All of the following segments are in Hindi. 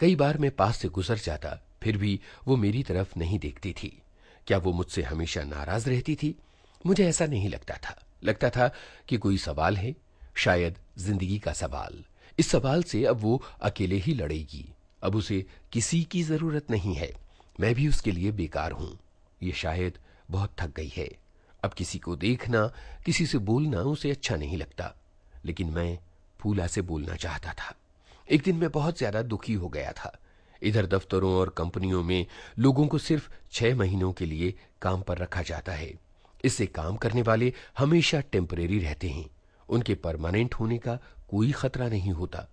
कई बार मैं पास से गुजर जाता, फिर भी वो मेरी तरफ़ नहीं देखती थी। क्या वो मुझसे हमेशा नाराज़ रहती थी? मुझे ऐसा नहीं लगता था। लगता था कि कोई सवाल है, शायद ज़िंदगी का सवाल। इस सवाल से अब वो अकेले ही लड़ेगी। अब उसे किसी की ज़रूरत नहीं है। मैं भी उसके लिए बेकार हूँ। ये शायद बहुत थक गई है। अब किसी को देखना, किसी से बोलना उसे अच्छा नहीं लगता। लेकिन मैं फूला से बोलना चाहता था। एक दिन मैं बहुत ज़्यादा दुखी हो गया था। इधर दफ्तरों और कंपनियों में लोगों को सिर्फ़ छह महीनों के लिए काम पर रखा जाता है। इससे काम करने वाले हमेशा टेम्परेरी रहते हैं। उनके परमानेंट होने का कोई खतरा नहीं होता।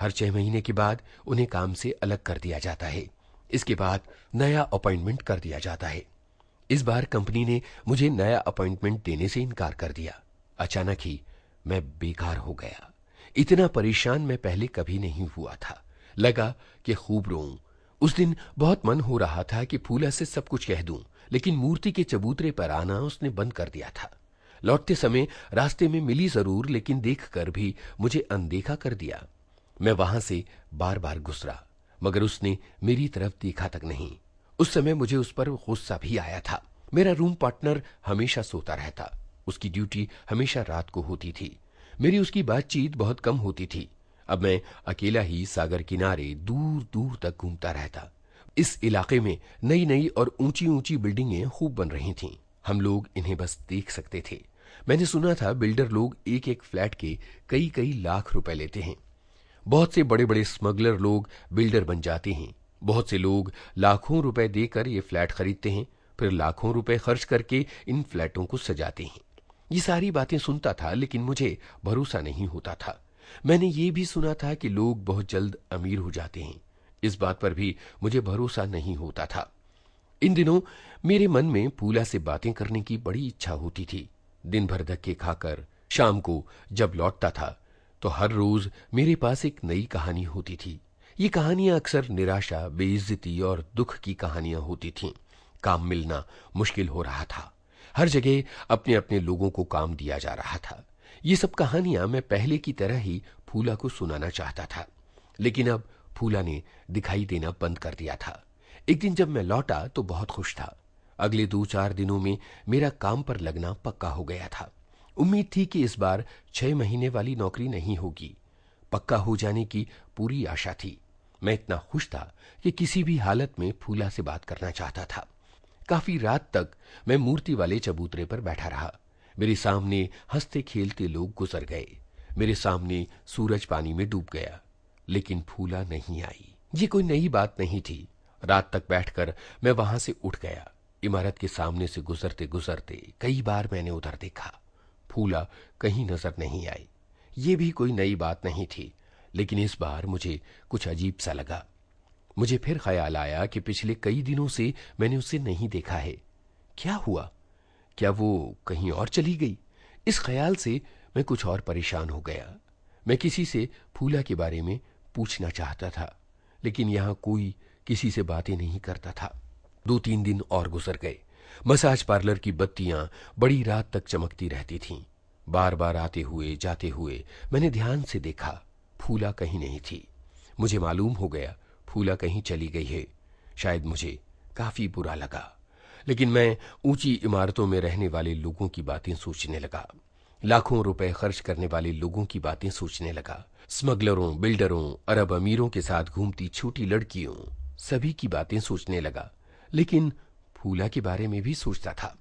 हर छह महीने के बाद उन्हें काम से अलग कर दिया जाता है। इसके बाद नया अपॉइंटमेंट कर दिया जाता है। इस बार कंपनी ने मुझे नया अपॉइंटमेंट देने से इनकार कर दिया। अचानक ही मैं बेकार हो गया। इतना परेशान मैं पहले कभी नहीं हुआ था। लगा कि खूब रो उस दिन बहुत मन हो रहा था कि फूला से सब कुछ कह दूँ, लेकिन मूर्ति के चबूतरे पर आना उसने बंद कर दिया था। लौटते समय रास्ते में मिली ज़रूर, लेकिन देखकर भी मुझे अनदेखा कर दिया। मैं वहाँ से बार बार गुजरा, मगर उसने मेरी तरफ़ देखा तक नहीं। उस समय मुझे उस पर गुस्सा भी आया था। मेरा रूम पार्टनर हमेशा सोता रहता। उसकी ड्यूटी हमेशा रात को होती थी। मेरी उसकी बातचीत बहुत कम होती थी। अब मैं अकेला ही सागर किनारे दूर दूर तक घूमता रहता। इस इलाके में नई नई और ऊँची ऊँची बिल्डिंगें खूब बन रही थीं। हम लोग इन्हें बस देख सकते थे। मैंने सुना था बिल्डर लोग एक एक फ्लैट के कई कई लाख रुपए लेते हैं। बहुत से बड़े बड़े स्मगलर लोग बिल्डर बन जाते हैं। बहुत से लोग लाखों रुपए देकर ये फ्लैट खरीदते हैं। फिर लाखों रुपए खर्च करके इन फ्लैटों को सजाते हैं। ये सारी बातें सुनता था, लेकिन मुझे भरोसा नहीं होता था। मैंने ये भी सुना था कि लोग बहुत जल्द अमीर हो जाते हैं। इस बात पर भी मुझे भरोसा नहीं होता था। इन दिनों मेरे मन में फूला से बातें करने की बड़ी इच्छा होती थी। दिन भर धक्के खाकर शाम को जब लौटता था तो हर रोज मेरे पास एक नई कहानी होती थी। ये कहानियाँ अक्सर निराशा, बेइज्जती और दुख की कहानियाँ होती थीं। काम मिलना मुश्किल हो रहा था। हर जगह अपने अपने लोगों को काम दिया जा रहा था। ये सब कहानियाँ मैं पहले की तरह ही फूला को सुनाना चाहता था। लेकिन अब फूला ने दिखाई देना बंद कर दिया था। एक दिन जब मैं लौटा तो बहुत खुश था। अगले दो चार दिनों में मेरा काम पर लगना पक्का हो गया था। उम्मीद थी कि इस बार छह महीने वाली नौकरी नहीं होगी। पक्का हो जाने की पूरी आशा थी। मैं इतना खुश था कि किसी भी हालत में फूला से बात करना चाहता था। काफ़ी रात तक मैं मूर्ति वाले चबूतरे पर बैठा रहा। मेरे सामने हँसते खेलते लोग गुजर गए। मेरे सामने सूरज पानी में डूब गया, लेकिन फूला नहीं आई। ये कोई नई बात नहीं थी। रात तक बैठकर मैं वहाँ से उठ गया। इमारत के सामने से गुजरते गुजरते कई बार मैंने उधर देखा। फूला कहीं नज़र नहीं आई। ये भी कोई नई बात नहीं थी, लेकिन इस बार मुझे कुछ अजीब सा लगा। मुझे फिर ख्याल आया कि पिछले कई दिनों से मैंने उसे नहीं देखा है। क्या हुआ? क्या वो कहीं और चली गई? इस ख्याल से मैं कुछ और परेशान हो गया। मैं किसी से फूला के बारे में पूछना चाहता था, लेकिन यहाँ कोई किसी से बातें नहीं करता था। दो तीन दिन और गुजर गए। मसाज पार्लर की बत्तियाँ बड़ी रात तक चमकती रहती थीं। बार बार आते हुए, जाते हुए मैंने ध्यान से देखा, फूला कहीं नहीं थी। मुझे मालूम हो गया फूला कहीं चली गई है। शायद मुझे काफ़ी बुरा लगा। लेकिन मैं ऊँची इमारतों में रहने वाले लोगों की बातें सोचने लगा। लाखों रुपए खर्च करने वाले लोगों की बातें सोचने लगा। स्मगलरों, बिल्डरों, अरब अमीरों के साथ घूमती छोटी लड़कियों, सभी की बातें सोचने लगा। लेकिन फूला के बारे में भी सोचता था।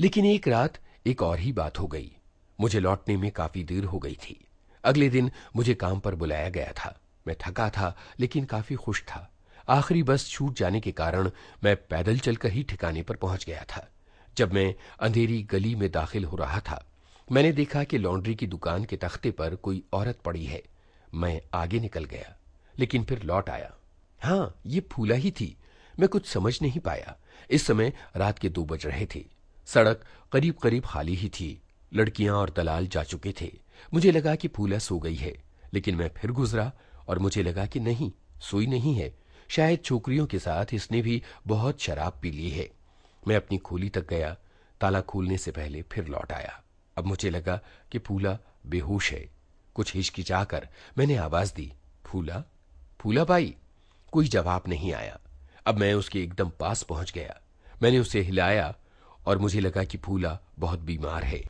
लेकिन एक रात एक और ही बात हो गई। मुझे लौटने में काफ़ी देर हो गई थी। अगले दिन मुझे काम पर बुलाया गया था। मैं थका था, लेकिन काफ़ी खुश था। आखिरी बस छूट जाने के कारण मैं पैदल चलकर ही ठिकाने पर पहुँच गया था, जब मैं अंधेरी गली में दाखिल हो रहा था। मैंने देखा कि लॉन्ड्री की दुकान के तख्ते पर कोई औरत पड़ी है। मैं आगे निकल गया, लेकिन फिर लौट आया। हाँ, ये फूला ही थी। मैं कुछ समझ नहीं पाया। इस समय रात के दो बज रहे थे। सड़क करीब करीब खाली ही थी। लड़कियाँ और दलाल जा चुके थे। मुझे लगा कि फूला सो गई है, लेकिन मैं फिर गुजरा और मुझे लगा कि नहीं, सोई नहीं है। शायद छोकरियों के साथ इसने भी बहुत शराब पी ली है। मैं अपनी खोली तक गया। ताला खोलने से पहले फिर लौट आया। अब मुझे लगा कि फूला बेहोश है। कुछ हिचकिचाकर मैंने आवाज़ दी, फूला फूला भाई कोई जवाब नहीं आया। अब मैं उसके एकदम पास पहुँच गया। मैंने उसे हिलाया और मुझे लगा कि फूला बहुत बीमार है।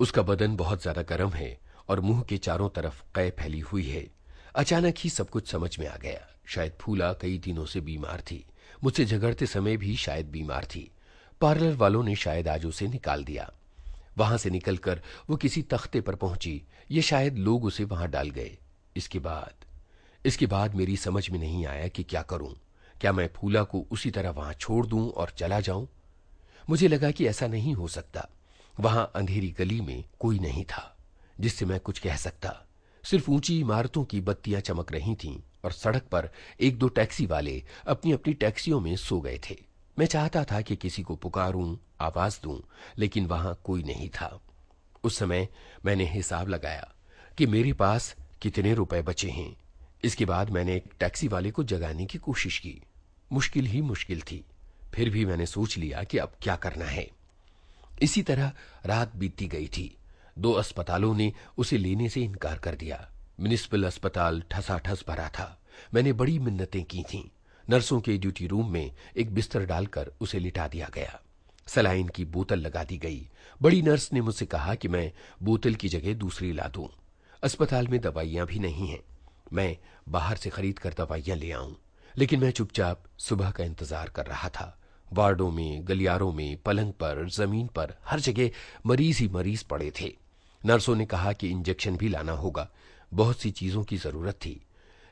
उसका बदन बहुत ज़्यादा गर्म है और मुँह के चारों तरफ़ कै फैली हुई है। अचानक ही सब कुछ समझ में आ गया। शायद फूला कई दिनों से बीमार थी। मुझसे झगड़ते समय भी शायद बीमार थी। पार्लर वालों ने शायद आज उसे निकाल दिया। वहाँ से निकलकर वो किसी तख्ते पर पहुँची। ये शायद लोग उसे वहाँ डाल गए। इसके बाद इसके बाद मेरी समझ में नहीं आया कि क्या करूँ। क्या मैं फूला को उसी तरह वहाँ छोड़ दूँ और चला जाऊँ? मुझे लगा कि ऐसा नहीं हो सकता। वहाँ अंधेरी गली में कोई नहीं था, जिससे मैं कुछ कह सकता। सिर्फ़ ऊँची इमारतों की बत्तियाँ चमक रही थीं और सड़क पर एक दो टैक्सी वाले अपनी अपनी टैक्सियों में सो गए थे। मैं चाहता था कि किसी को पुकारूं, आवाज़ दूँ, लेकिन वहाँ कोई नहीं था। उस समय मैंने हिसाब लगाया कि मेरे पास कितने रुपए बचे हैं। इसके बाद मैंने एक टैक्सी वाले को जगाने की कोशिश की। मुश्किल ही मुश्किल थी। फिर भी मैंने सोच लिया कि अब क्या करना है। इसी तरह रात बीतती गई थी। दो अस्पतालों ने उसे लेने से इनकार कर दिया। म्यूनिसिपल अस्पताल ठसाठस भरा था। मैंने बड़ी मिन्नतें की थीं। नर्सों के ड्यूटी रूम में एक बिस्तर डालकर उसे लिटा दिया गया। सलाइन की बोतल लगा दी गई। बड़ी नर्स ने मुझसे कहा कि मैं बोतल की जगह दूसरी ला दूँ। अस्पताल में दवाइयाँ भी नहीं हैं। मैं बाहर से खरीद कर दवाइयाँ ले आऊँ। लेकिन मैं चुपचाप सुबह का इंतज़ार कर रहा था। वार्डों में, गलियारों में, पलंग पर, ज़मीन पर, हर जगह मरीज़ ही मरीज़ पड़े थे। नर्सों ने कहा कि इंजेक्शन भी लाना होगा। बहुत सी चीज़ों की ज़रूरत थी,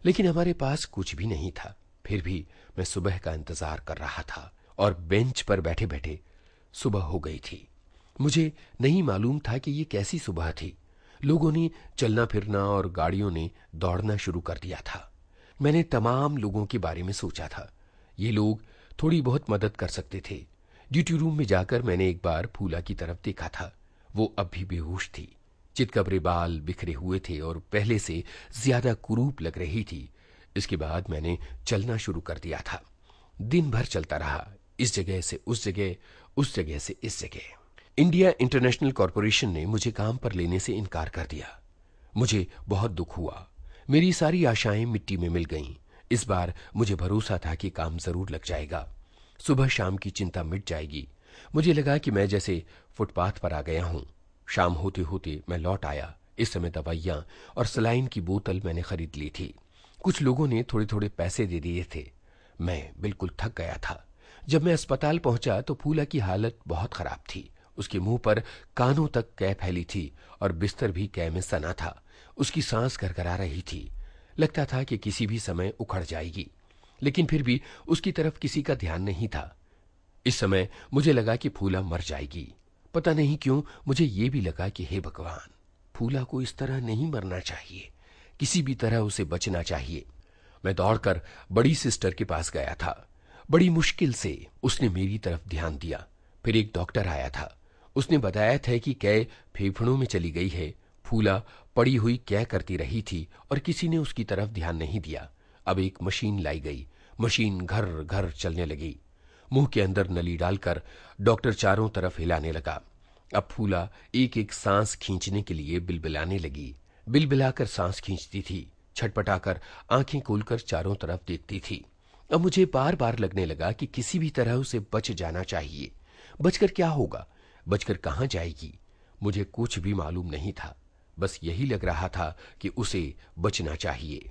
लेकिन हमारे पास कुछ भी नहीं था। फिर भी मैं सुबह का इंतज़ार कर रहा था और बेंच पर बैठे बैठे सुबह हो गई थी। मुझे नहीं मालूम था कि ये कैसी सुबह थी। लोगों ने चलना फिरना और गाड़ियों ने दौड़ना शुरू कर दिया था। मैंने तमाम लोगों के बारे में सोचा था। ये लोग थोड़ी बहुत मदद कर सकते थे। ड्यूटी रूम में जाकर मैंने एक बार फूला की तरफ़ देखा था। वो अब भी बेहोश थी। चितकबरे बाल बिखरे हुए थे और पहले से ज़्यादा कुरूप लग रही थी। इसके बाद मैंने चलना शुरू कर दिया था। दिन भर चलता रहा। इस जगह से उस जगह उस जगह से इस जगह। इंडिया इंटरनेशनल कॉरपोरेशन ने मुझे काम पर लेने से इनकार कर दिया। मुझे बहुत दुख हुआ। मेरी सारी आशाएँ मिट्टी में मिल गईं। इस बार मुझे भरोसा था कि काम ज़रूर लग जाएगा। सुबह शाम की चिंता मिट जाएगी। मुझे लगा कि मैं जैसे फुटपाथ पर आ गया हूँ। शाम होते होते मैं लौट आया। इस समय दवाइयाँ और सलाइन की बोतल मैंने खरीद ली थी। कुछ लोगों ने थोड़े थोड़े पैसे दे दिए थे। मैं बिल्कुल थक गया था। जब मैं अस्पताल पहुँचा तो फूला की हालत बहुत खराब थी। उसके मुँह पर कानों तक कै फैली थी और बिस्तर भी कै में सना था। उसकी सांस करकरा रही थी। लगता था कि किसी भी समय उखड़ जाएगी। लेकिन फिर भी उसकी तरफ़ किसी का ध्यान नहीं था। इस समय मुझे लगा कि फूला मर जाएगी। पता नहीं क्यों मुझे ये भी लगा कि हे भगवान, फूला को इस तरह नहीं मरना चाहिए, किसी भी तरह उसे बचना चाहिए। मैं दौड़कर बड़ी सिस्टर के पास गया था। बड़ी मुश्किल से उसने मेरी तरफ़ ध्यान दिया। फिर एक डॉक्टर आया था। उसने बताया था कि कै फेफड़ों में चली गई है। फूला पड़ी हुई कै करती रही थी और किसी ने उसकी तरफ़ ध्यान नहीं दिया। अब एक मशीन लाई गई। मशीन घर घर चलने लगी। मुँह के अंदर नली डालकर डॉक्टर चारों तरफ़ हिलाने लगा। अब फूला एक एक सांस खींचने के लिए बिलबिलाने लगी। बिलबिलाकर सांस खींचती थी, छटपटाकर आँखें खोलकर चारों तरफ़ देखती थी। अब मुझे बार बार लगने लगा कि किसी भी तरह उसे बच जाना चाहिए। बचकर क्या होगा? बचकर कहाँ जाएगी? मुझे कुछ भी मालूम नहीं था। बस यही लग रहा था कि उसे बचना चाहिए।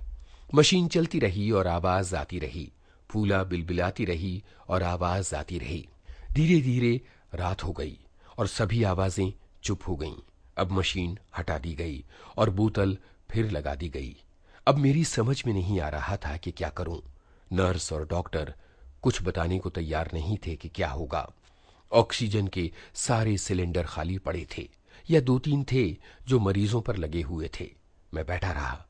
मशीन चलती रही और आवाज़ आती रही। फूला बिलबिलाती रही और आवाज़ आती रही। धीरे धीरे रात हो गई और सभी आवाज़ें चुप हो गईं। अब मशीन हटा दी गई और बोतल फिर लगा दी गई। अब मेरी समझ में नहीं आ रहा था कि क्या करूँ। नर्स और डॉक्टर कुछ बताने को तैयार नहीं थे कि क्या होगा। ऑक्सीजन के सारे सिलेंडर खाली पड़े थे या दो तीन थे जो मरीजों पर लगे हुए थे। मैं बैठा रहा,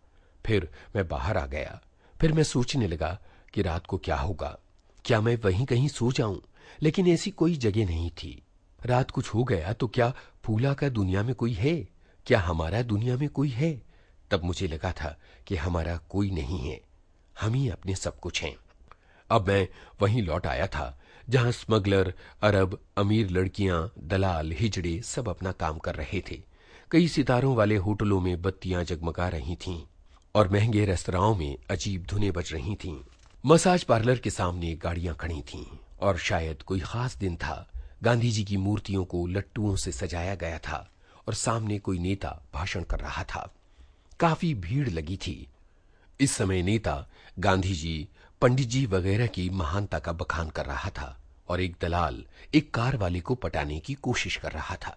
फिर मैं बाहर आ गया, फिर मैं सोचने लगा कि रात को क्या होगा? क्या मैं वहीं कहीं सो जाऊँ? लेकिन ऐसी कोई जगह नहीं थी। रात कुछ हो गया तो क्या फूला का दुनिया में कोई है? क्या हमारा दुनिया में कोई है? तब मुझे लगा था कि हमारा कोई नहीं है। हम ही अपने सब कुछ हैं। अब मैं वहीं लौट आया था, जहाँ स्मगलर, अरब, अमीर लड़कियाँ, दलाल, हिजड़े सब अपना काम कर रहे थे। कई सितारों वाले होटलों में बत्तियाँ जगमगा रही थीं और महँगे रेस्तराओं में अजीब धुनें बज रही थीं। मसाज पार्लर के सामने गाड़ियाँ खड़ी थीं और शायद कोई खास दिन था। गांधी जी की मूर्तियों को लट्टुओं से सजाया गया था और सामने कोई नेता भाषण कर रहा था। काफ़ी भीड़ लगी थी। इस समय नेता गांधी जी पंडित जी वगैरह की महानता का बखान कर रहा था और एक दलाल एक कार वाले को पटाने की कोशिश कर रहा था।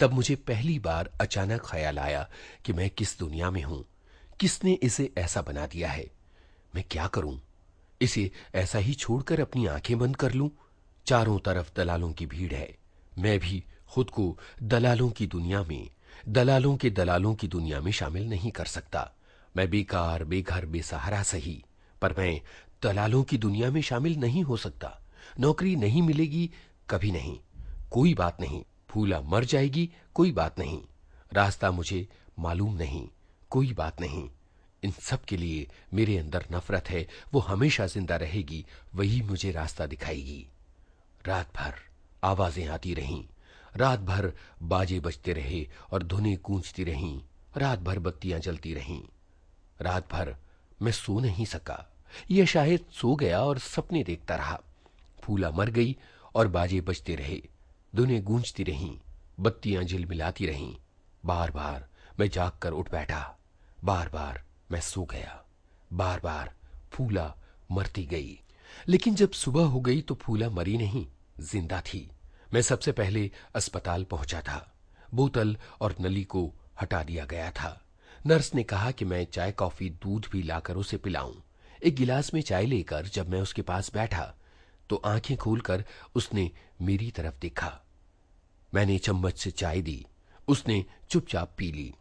तब मुझे पहली बार अचानक ख्याल आया कि मैं किस दुनिया में हूँ। किसने इसे ऐसा बना दिया है? मैं क्या करूँ? इसे ऐसा ही छोड़कर अपनी आँखें बंद कर लूँ। चारों तरफ़ दलालों की भीड़ है। मैं भी खुद को दलालों की दुनिया में, दलालों के दलालों की दुनिया में शामिल नहीं कर सकता। मैं बेकार, बेघर, बेसहारा सही, पर मैं दलालों की दुनिया में शामिल नहीं हो सकता। नौकरी नहीं मिलेगी, कभी नहीं। कोई बात नहीं। फूला मर जाएगी, कोई बात नहीं। रास्ता मुझे मालूम नहीं। कोई बात नहीं। इन सब के लिए मेरे अंदर नफरत है, वो हमेशा ज़िंदा रहेगी, वही मुझे रास्ता दिखाएगी। रात भर आवाज़ें आती रहीं, रात भर बाजे बजते रहे और धुने गूंजती रहीं, रात भर बत्तियाँ जलती रहीं। रात भर मैं सो नहीं सका, यह शायद सो गया और सपने देखता रहा। फूला मर गई और बाजे बजते रहे धुने गूंजती रहीं, बत्तियाँ झिलमिलाती रहीं। बार बार मैं जाग कर उठ बैठा, बार बार मैं सो गया। बार बार फूला मरती गई। लेकिन जब सुबह हो गई तो फूला मरी नहीं, ज़िंदा थी। मैं सबसे पहले अस्पताल पहुँचा था। बोतल और नली को हटा दिया गया था। नर्स ने कहा कि मैं चाय, कॉफ़ी, दूध भी लाकर उसे पिलाऊं। एक गिलास में चाय लेकर जब मैं उसके पास बैठा तो आँखें खोलकर उसने मेरी तरफ़ देखा। मैंने चम्मच से चाय दी। उसने चुपचाप पी ली।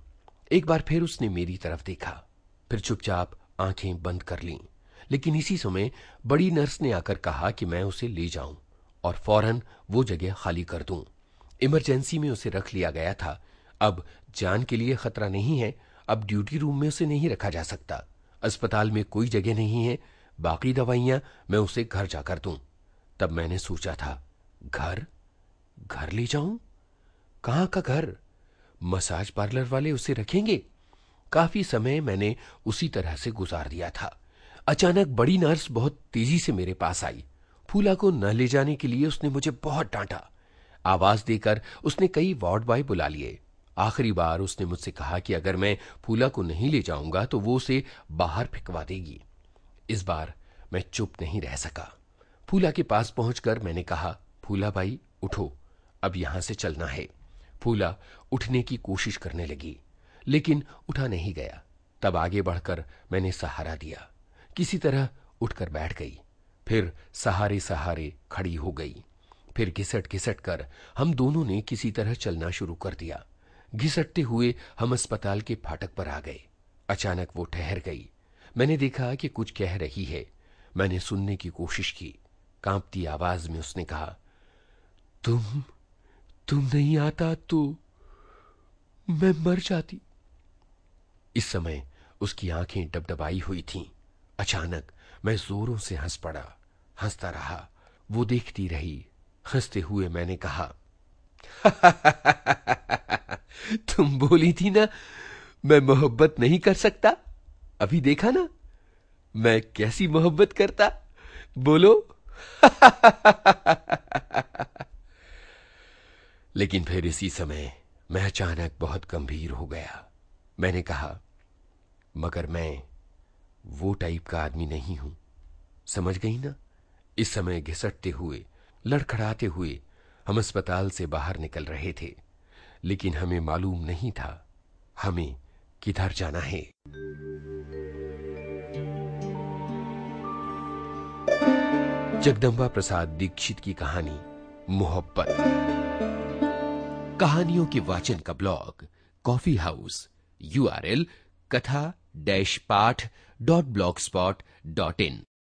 एक बार फिर उसने मेरी तरफ़ देखा। फिर चुपचाप आँखें बंद कर लीं। लेकिन इसी समय बड़ी नर्स ने आकर कहा कि मैं उसे ले जाऊँ और फ़ौरन वो जगह खाली कर दूँ। इमरजेंसी में उसे रख लिया गया था। अब जान के लिए खतरा नहीं है। अब ड्यूटी रूम में उसे नहीं रखा जा सकता। अस्पताल में कोई जगह नहीं है। बाकी दवाइयाँ मैं उसे घर जाकर दूँ। तब मैंने सोचा था, घर? घर ले जाऊँ? कहाँ का घर? मसाज पार्लर वाले उसे रखेंगे? काफ़ी समय मैंने उसी तरह से गुजार दिया था। अचानक बड़ी नर्स बहुत तेज़ी से मेरे पास आई। फूला को न ले जाने के लिए उसने मुझे बहुत डांटा। आवाज़ देकर उसने कई वार्ड बॉय बुला लिए। आखिरी बार उसने मुझसे कहा कि अगर मैं फूला को नहीं ले जाऊँगा तो वो उसे बाहर फिकवा देगी। इस बार मैं चुप नहीं रह सका। फूला के पास पहुंचकर मैंने कहा, फूला भाई उठो। अब यहाँ से चलना है। फूला उठने की कोशिश करने लगी। लेकिन उठा नहीं गया। तब आगे बढ़कर मैंने सहारा दिया। किसी तरह उठकर बैठ गई। फिर सहारे सहारे खड़ी हो गई। फिर घिसट घिसट कर हम दोनों ने किसी तरह चलना शुरू कर दिया। घिसटते हुए हम अस्पताल के फाटक पर आ गए। अचानक वो ठहर गई। मैंने देखा कि कुछ कह रही है। मैंने सुनने की कोशिश की। कांपती आवाज़ में उसने कहा, तुम तुम नहीं आता तो मैं मर जाती। इस समय उसकी आँखें डबडबाई हुई थीं। अचानक मैं जोरों से हंस पड़ा, हंसता रहा, वो देखती रही, हँसते हुए मैंने कहा तुम बोली थी ना, मैं मोहब्बत नहीं कर सकता? अभी देखा ना, मैं कैसी मोहब्बत करता? बोलो। लेकिन फिर इसी समय मैं अचानक बहुत गंभीर हो गया। मैंने कहा मगर मैं वो टाइप का आदमी नहीं हूँ। समझ गई ना? इस समय घिसटते हुए, लड़खड़ाते हुए हम अस्पताल से बाहर निकल रहे थे, लेकिन हमें मालूम नहीं था, हमें किधर जाना है। जगदम्बा प्रसाद दीक्षित की कहानी, मोहब्बत। कहानियों के वाचन का ब्लॉग, कॉफ़ी हाउस यूआरएल कथा dash path.blogspot.in.